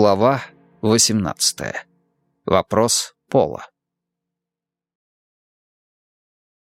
Глава 18. Вопрос пола.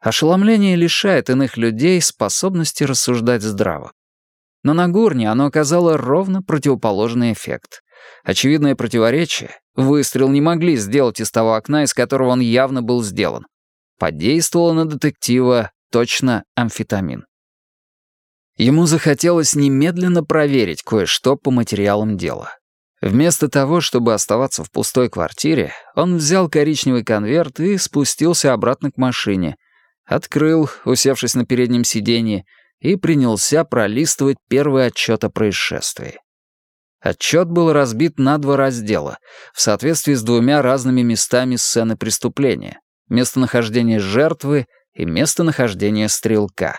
Ошеломление лишает иных людей способности рассуждать здраво. Но на Гурне оно оказало ровно противоположный эффект. Очевидное противоречие — выстрел не могли сделать из того окна, из которого он явно был сделан. Подействовало на детектива точно амфетамин. Ему захотелось немедленно проверить кое-что по материалам дела. Вместо того, чтобы оставаться в пустой квартире, он взял коричневый конверт и спустился обратно к машине, открыл, усевшись на переднем сиденье, и принялся пролистывать первый отчет о происшествии. Отчет был разбит на два раздела, в соответствии с двумя разными местами сцены преступления — местонахождение жертвы и местонахождение стрелка.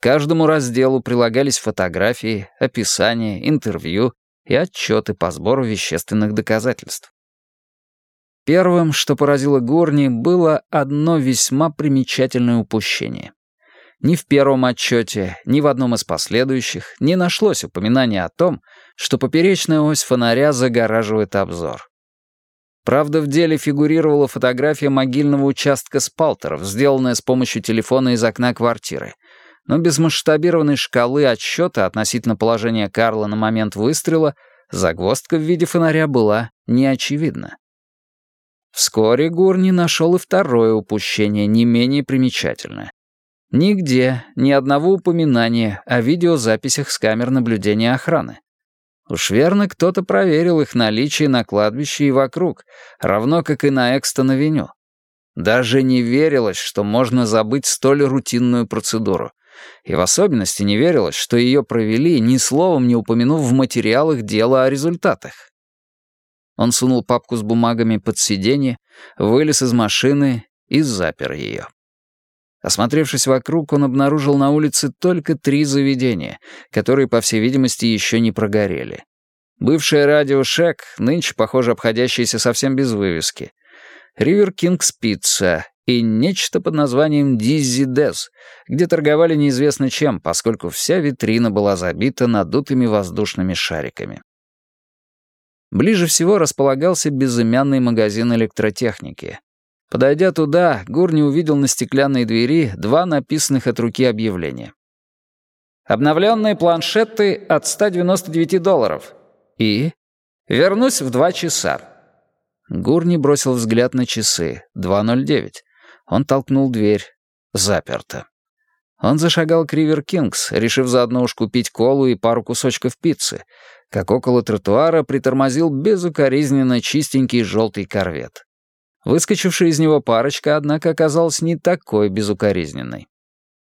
Каждому разделу прилагались фотографии, описания, интервью и отчеты по сбору вещественных доказательств. Первым, что поразило Горни, было одно весьма примечательное упущение. Ни в первом отчете, ни в одном из последующих не нашлось упоминания о том, что поперечная ось фонаря загораживает обзор. Правда, в деле фигурировала фотография могильного участка спалтеров, сделанная с помощью телефона из окна квартиры — но без масштабированной шкалы отсчета относительно положения Карла на момент выстрела загвоздка в виде фонаря была неочевидна. Вскоре Гурни нашел и второе упущение, не менее примечательное. Нигде ни одного упоминания о видеозаписях с камер наблюдения охраны. Уж верно, кто-то проверил их наличие на кладбище и вокруг, равно как и на Экстон-авеню. Даже не верилось, что можно забыть столь рутинную процедуру и в особенности не верилось, что ее провели, ни словом не упомянув в материалах дела о результатах. Он сунул папку с бумагами под сиденье, вылез из машины и запер ее. Осмотревшись вокруг, он обнаружил на улице только три заведения, которые, по всей видимости, еще не прогорели. Бывшее радио «Шек», нынче, похоже, обходящееся совсем без вывески. «Ривер Кингс Пицца» и нечто под названием «Диззи Дез», где торговали неизвестно чем, поскольку вся витрина была забита надутыми воздушными шариками. Ближе всего располагался безымянный магазин электротехники. Подойдя туда, Гурни увидел на стеклянной двери два написанных от руки объявления. «Обновленные планшеты от 199 долларов». И «Вернусь в два часа». Гурни бросил взгляд на часы. 2.09. Он толкнул дверь. Заперто. Он зашагал к Ривер Кингс, решив заодно уж купить колу и пару кусочков пиццы, как около тротуара притормозил безукоризненно чистенький желтый корвет. Выскочившая из него парочка, однако, оказалась не такой безукоризненной.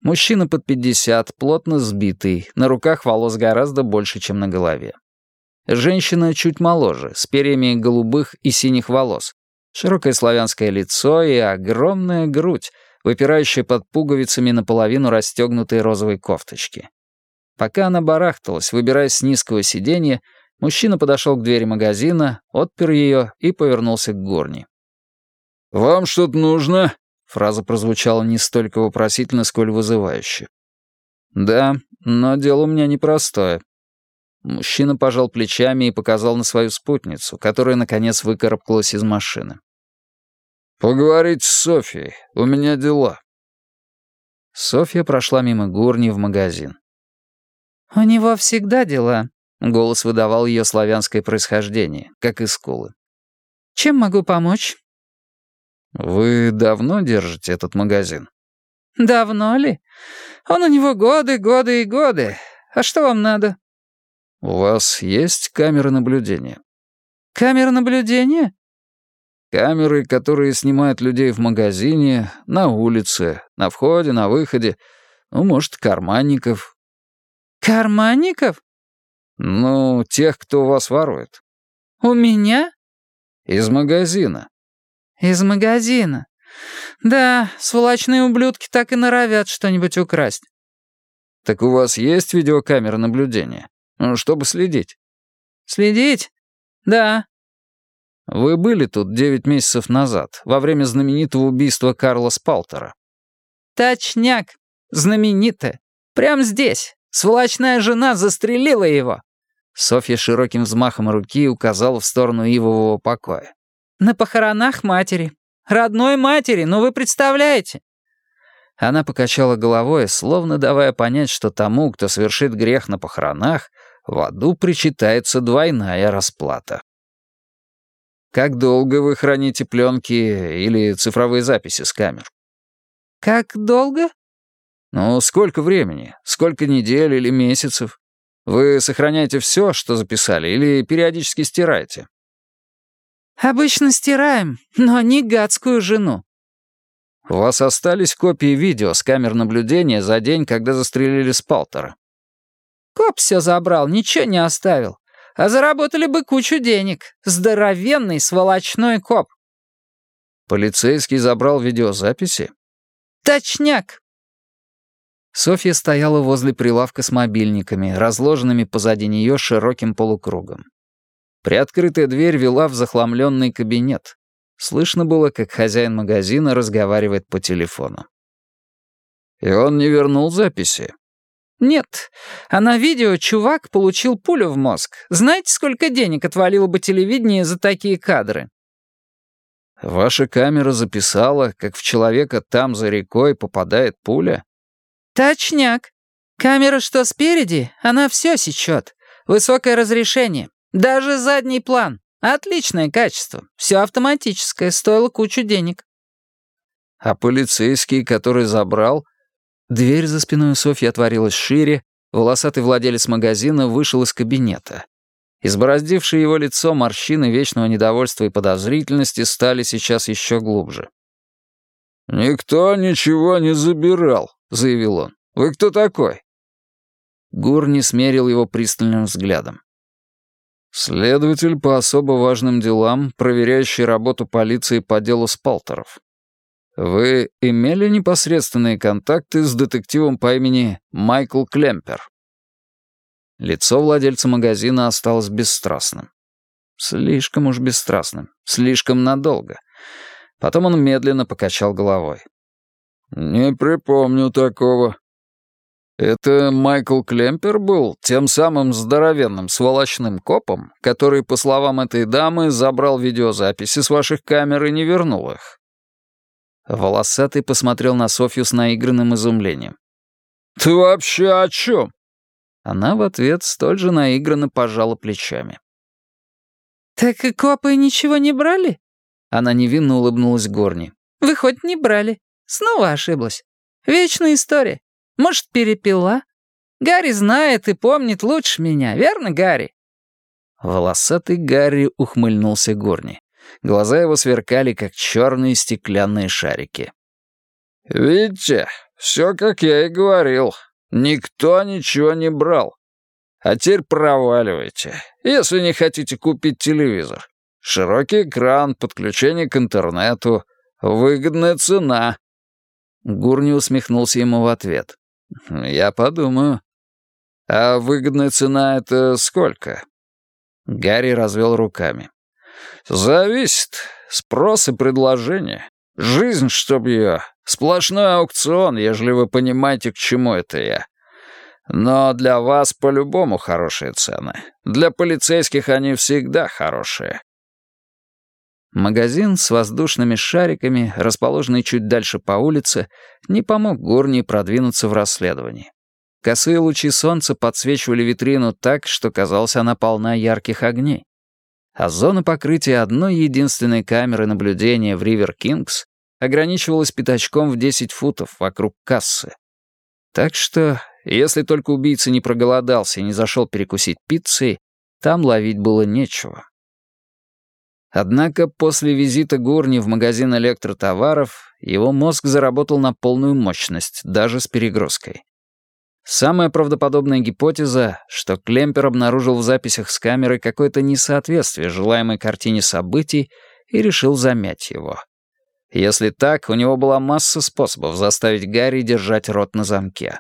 Мужчина под пятьдесят, плотно сбитый, на руках волос гораздо больше, чем на голове. Женщина чуть моложе, с перьями голубых и синих волос, Широкое славянское лицо и огромная грудь, выпирающая под пуговицами наполовину расстегнутой розовой кофточки. Пока она барахталась, выбираясь с низкого сиденья, мужчина подошел к двери магазина, отпер ее и повернулся к горни. «Вам что-то нужно?» — фраза прозвучала не столько вопросительно, сколь вызывающе. «Да, но дело у меня непростое». Мужчина пожал плечами и показал на свою спутницу, которая, наконец, выкарабкалась из машины. «Поговорить с Софией. У меня дела». Софья прошла мимо Гурни в магазин. «У него всегда дела», — голос выдавал ее славянское происхождение, как из скулы. «Чем могу помочь?» «Вы давно держите этот магазин?» «Давно ли? Он у него годы, годы и годы. А что вам надо?» «У вас есть камеры наблюдения?» «Камера наблюдения?» Камеры, которые снимают людей в магазине, на улице, на входе, на выходе. Ну, может, карманников. Карманников? Ну, тех, кто вас ворует. У меня? Из магазина. Из магазина. Да, сволочные ублюдки так и норовят что-нибудь украсть. Так у вас есть видеокамера наблюдения? Ну, чтобы следить. Следить? Да, вы были тут девять месяцев назад, во время знаменитого убийства Карла Спалтера. Точняк. Знаменитое. Прямо здесь. Сволочная жена застрелила его. Софья широким взмахом руки указала в сторону Ивового покоя. «На похоронах матери. Родной матери, ну вы представляете?» Она покачала головой, словно давая понять, что тому, кто совершит грех на похоронах, в аду причитается двойная расплата. «Как долго вы храните пленки или цифровые записи с камер?» «Как долго?» «Ну, сколько времени? Сколько недель или месяцев? Вы сохраняете все, что записали, или периодически стираете?» «Обычно стираем, но не гадскую жену». «У вас остались копии видео с камер наблюдения за день, когда застрелили Спалтера?» «Коп все забрал, ничего не оставил. А заработали бы кучу денег. Здоровенный сволочной коп». «Полицейский забрал видеозаписи?» «Точняк. Софья стояла возле прилавка с мобильниками, разложенными позади нее широким полукругом. Приоткрытая дверь вела в захламленный кабинет. Слышно было, как хозяин магазина разговаривает по телефону. «И он не вернул записи?» «Нет. А на видео чувак получил пулю в мозг. Знаете, сколько денег отвалило бы телевидение за такие кадры?» «Ваша камера записала, как в человека там за рекой попадает пуля?» «Точняк. Камера что спереди, она все сечет. Высокое разрешение. Даже задний план. Отличное качество. Все автоматическое, стоило кучу денег». «А полицейский, который забрал?» Дверь за спиной Софьи отворилась шире, волосатый владелец магазина вышел из кабинета. Избороздившие его лицо морщины вечного недовольства и подозрительности стали сейчас еще глубже. «Никто ничего не забирал», — заявил он. «Вы кто такой?» Гурни смерил его пристальным взглядом. «Следователь по особо важным делам, проверяющий работу полиции по делу Спалтеров. Вы имели непосредственные контакты с детективом по имени Майкл Клемпер?» Лицо владельца магазина осталось бесстрастным. Слишком уж бесстрастным, слишком надолго. Потом он медленно покачал головой. «Не припомню такого». «Это Майкл Клемпер был тем самым здоровенным сволочным копом, который, по словам этой дамы, забрал видеозаписи с ваших камер и не вернул их?» Волосатый посмотрел на Софью с наигранным изумлением. «Ты вообще о чем?» Она в ответ столь же наигранно пожала плечами. «Так и копы ничего не брали?» Она невинно улыбнулась Горни. «Вы хоть не брали?» Снова ошиблась. Вечная история. Может, перепила? Гарри знает и помнит лучше меня, верно, Гарри?» Волосатый Гарри ухмыльнулся Горни. Глаза его сверкали, как черные стеклянные шарики. «Видите, все, как я и говорил. Никто ничего не брал. А теперь проваливайте, если не хотите купить телевизор. Широкий экран, подключение к интернету, выгодная цена. Гурни усмехнулся ему в ответ. «Я подумаю». «А выгодная цена — это сколько?» Гарри развел руками. «Зависит. Спрос и предложение. Жизнь, чтоб ее. Сплошной аукцион, ежели вы понимаете, к чему это я. Но для вас по-любому хорошие цены. Для полицейских они всегда хорошие. Магазин с воздушными шариками, расположенный чуть дальше по улице, не помог Горни продвинуться в расследовании. Косые лучи солнца подсвечивали витрину так, что казалось, она полна ярких огней. А зона покрытия одной единственной камеры наблюдения в Ривер Кингс ограничивалась пятачком в 10 футов вокруг кассы. Так что, если только убийца не проголодался и не зашел перекусить пиццей, там ловить было нечего. Однако после визита Гурни в магазин электротоваров его мозг заработал на полную мощность, даже с перегрузкой. Самая правдоподобная гипотеза, что Клемпер обнаружил в записях с камеры какое-то несоответствие желаемой картине событий и решил замять его. Если так, у него была масса способов заставить Гарри держать рот на замке.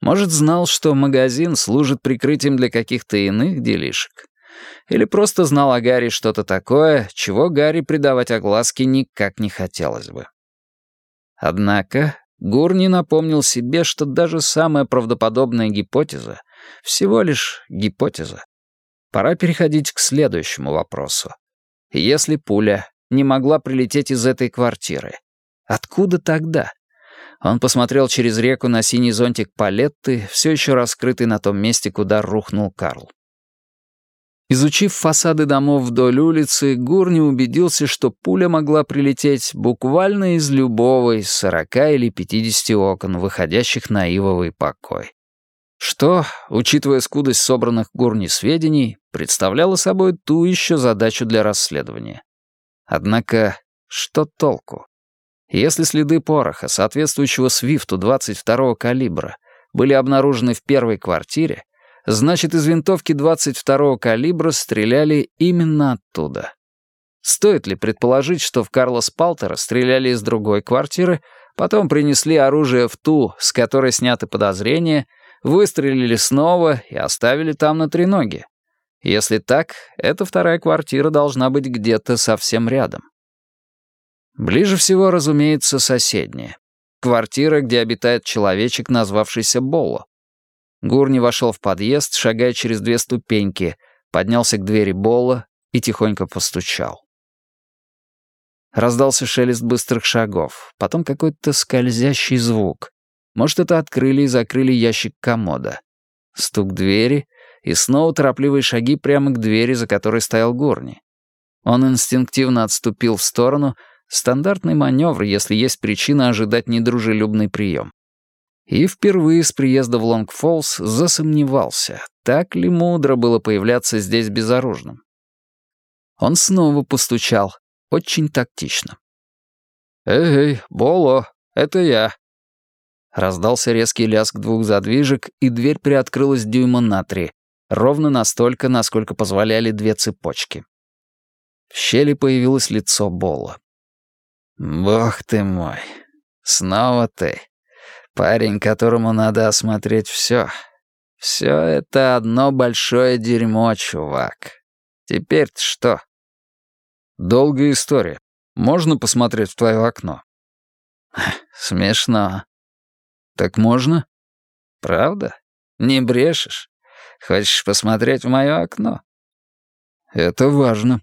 Может, знал, что магазин служит прикрытием для каких-то иных делишек. Или просто знал о Гарри что-то такое, чего Гарри придавать огласке никак не хотелось бы. Однако Гурни напомнил себе, что даже самая правдоподобная гипотеза — всего лишь гипотеза. Пора переходить к следующему вопросу. Если пуля не могла прилететь из этой квартиры, откуда тогда? Он посмотрел через реку на синий зонтик Палетты, все еще раскрытый на том месте, куда рухнул Карл. Изучив фасады домов вдоль улицы, Гурни убедился, что пуля могла прилететь буквально из любого из сорока или пятидесяти окон, выходящих на ивовый покой. Что, учитывая скудость собранных Гурни сведений, представляло собой ту еще задачу для расследования. Однако, что толку? Если следы пороха, соответствующего свифту 22-го калибра, были обнаружены в первой квартире, значит, из винтовки 22-го калибра стреляли именно оттуда. Стоит ли предположить, что в Карлос Палтера стреляли из другой квартиры, потом принесли оружие в ту, с которой сняты подозрения, выстрелили снова и оставили там на треноге? Если так, эта вторая квартира должна быть где-то совсем рядом. Ближе всего, разумеется, соседняя. Квартира, где обитает человечек, назвавшийся Болло. Гурни вошел в подъезд, шагая через две ступеньки, поднялся к двери Болла и тихонько постучал. Раздался шелест быстрых шагов, потом какой-то скользящий звук. Может, это открыли и закрыли ящик комода. Стук двери и снова торопливые шаги прямо к двери, за которой стоял Гурни. Он инстинктивно отступил в сторону — Стандартный маневр, если есть причина ожидать недружелюбный прием. И впервые с приезда в Лонгфоллс засомневался, так ли мудро было появляться здесь безоружным. Он снова постучал, очень тактично. «Эй, Боло, это я». Раздался резкий лязг двух задвижек, и дверь приоткрылась дюйма на три, ровно настолько, насколько позволяли две цепочки. В щели появилось лицо Бола. «Бог ты мой! Снова ты! Парень, которому надо осмотреть все. Все это одно большое дерьмо, чувак. Теперь-то что?» «Долгая история. Можно посмотреть в твое окно?» «Смешно». «Так можно?» «Правда? Не брешешь? Хочешь посмотреть в мое окно?» «Это важно».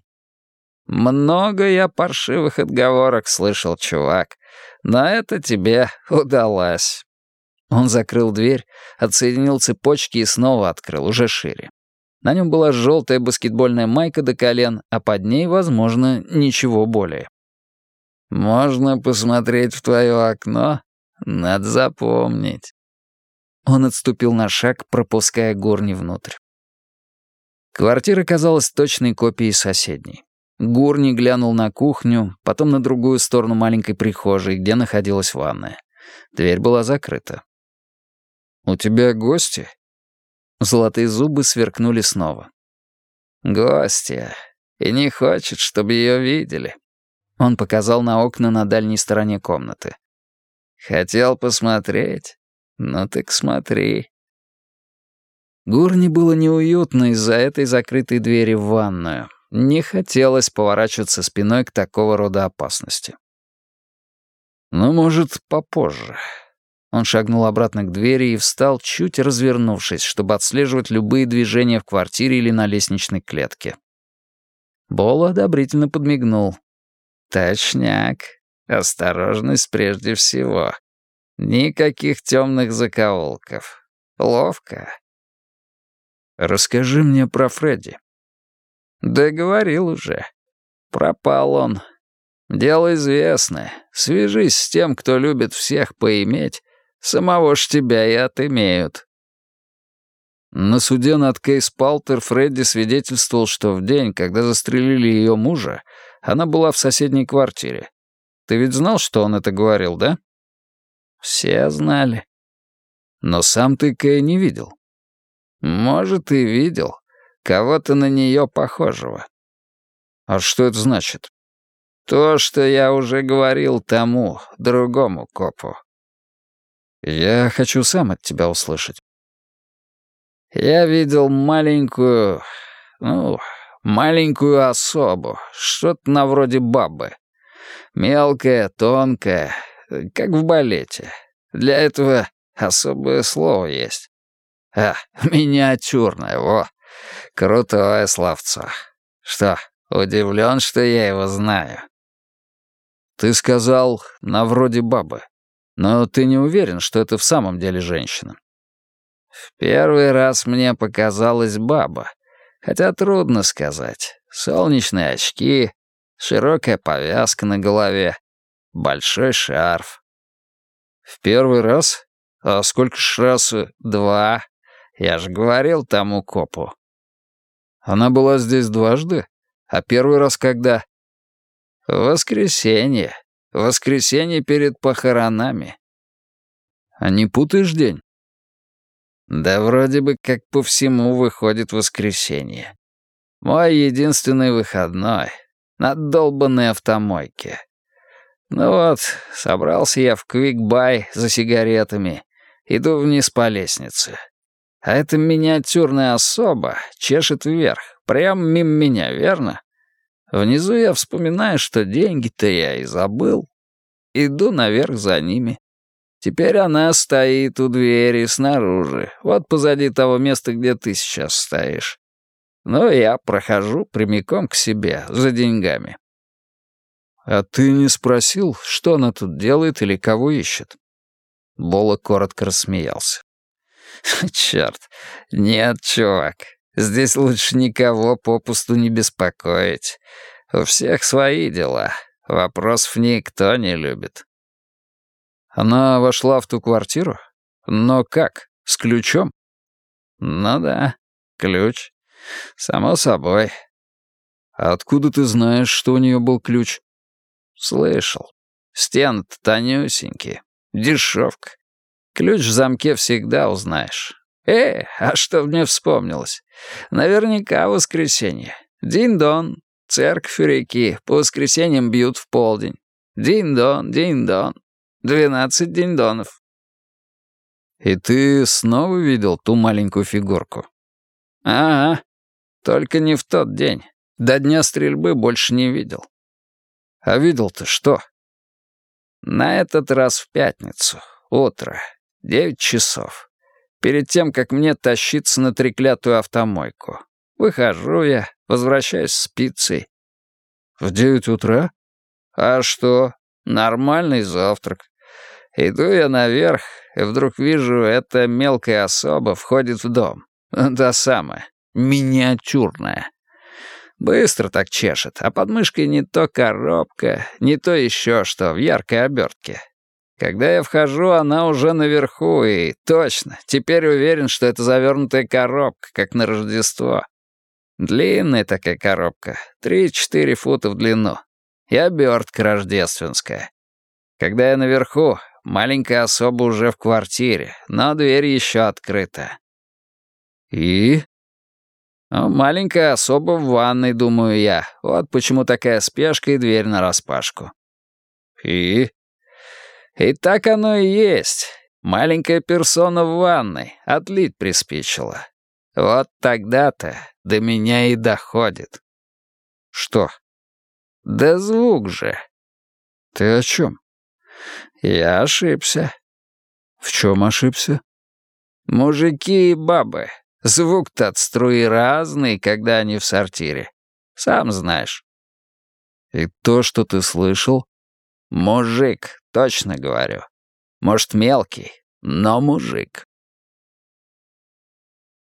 Много я паршивых отговорок слышал, чувак. Но это тебе удалось. Он закрыл дверь, отсоединил цепочки и снова открыл, уже шире. На нем была желтая баскетбольная майка до колен, а под ней, возможно, ничего более. «Можно посмотреть в твое окно? Надо запомнить». Он отступил на шаг, пропуская горни внутрь. Квартира казалась точной копией соседней. Гурни глянул на кухню, потом на другую сторону маленькой прихожей, где находилась ванная. Дверь была закрыта. «У тебя гости?» Золотые зубы сверкнули снова. «Гостья. И не хочет, чтобы ее видели». Он показал на окна на дальней стороне комнаты. «Хотел посмотреть? Ну так смотри». Гурни было неуютно из-за этой закрытой двери в ванную. Не хотелось поворачиваться спиной к такого рода опасности. «Ну, может, попозже». Он шагнул обратно к двери и встал, чуть развернувшись, чтобы отслеживать любые движения в квартире или на лестничной клетке. Бола одобрительно подмигнул. «Точняк. Осторожность прежде всего. Никаких темных закоулков. Ловко». «Расскажи мне про Фредди», «Да говорил уже. Пропал он. Дело известное. Свяжись с тем, кто любит всех поиметь. Самого ж тебя и отымеют». На суде над Кейс Палтер Фредди свидетельствовал, что в день, когда застрелили ее мужа, она была в соседней квартире. Ты ведь знал, что он это говорил, да? Все знали. Но сам ты Кэй не видел. Может, и видел. Кого-то на нее похожего. А что это значит? То, что я уже говорил тому, другому копу. Я хочу сам от тебя услышать. Я видел маленькую, ну, маленькую особу, что-то на вроде бабы. Мелкая, тонкая, как в балете. Для этого особое слово есть. А, миниатюрная, во. Крутое словцо. Что, удивлен, что я его знаю?» «Ты сказал, на вроде бабы. Но ты не уверен, что это в самом деле женщина?» «В первый раз мне показалась баба. Хотя трудно сказать. Солнечные очки, широкая повязка на голове, большой шарф. В первый раз? А сколько ж раз? Два. Я же говорил тому копу. Она была здесь дважды? А первый раз когда? Воскресенье. Воскресенье перед похоронами. А не путаешь день? Да вроде бы как по всему выходит воскресенье. Мой единственный выходной. На долбанной автомойке. Ну вот, собрался я в Квикбай за сигаретами. Иду вниз по лестнице. А эта миниатюрная особа чешет вверх, прямо мимо меня, верно? Внизу я вспоминаю, что деньги-то я и забыл. Иду наверх за ними. Теперь она стоит у двери снаружи, вот позади того места, где ты сейчас стоишь. Ну, я прохожу прямиком к себе, за деньгами. «А ты не спросил, что она тут делает или кого ищет?» Бола коротко рассмеялся. «Черт, нет, чувак, здесь лучше никого попусту не беспокоить. У всех свои дела, вопросов никто не любит». «Она вошла в ту квартиру? Но как, с ключом?» «Ну да, ключ. Само собой». «А откуда ты знаешь, что у нее был ключ?» «Слышал. Стены-то тонюсенькие. Дешевка. Ключ в замке всегда узнаешь. Э, а что мне вспомнилось? Наверняка воскресенье. Дин-дон, церковь реки, по воскресеньям бьют в полдень. Дин-дон, дин-дон. Двенадцать дин-донов. И ты снова видел ту маленькую фигурку? Ага. Только не в тот день. До дня стрельбы больше не видел. А видел ты что? На этот раз в пятницу. Утро. Девять часов. Перед тем, как мне тащиться на треклятую автомойку. Выхожу я, возвращаюсь с пиццей. В девять утра? А что? Нормальный завтрак. Иду я наверх, и вдруг вижу, эта мелкая особа входит в дом. Та самая, миниатюрная. Быстро так чешет, а под мышкой не то коробка, не то еще что в яркой обертке. Когда я вхожу, она уже наверху, и точно, теперь уверен, что это завернутая коробка, как на Рождество. Длинная такая коробка, 3-4 фута в длину. И обертка рождественская. Когда я наверху, маленькая особа уже в квартире, но дверь еще открыта. И? Маленькая особа в ванной, думаю я. Вот почему такая спешка и дверь нараспашку. И? И так оно и есть. Маленькая персона в ванной. Отлить приспичило. Вот тогда-то до меня и доходит. Что? Да звук же. Ты о чем? Я ошибся. В чем ошибся? Мужики и бабы. Звук-то от струи разный, когда они в сортире. Сам знаешь. И то, что ты слышал? Мужик, точно говорю. Может, мелкий, но мужик.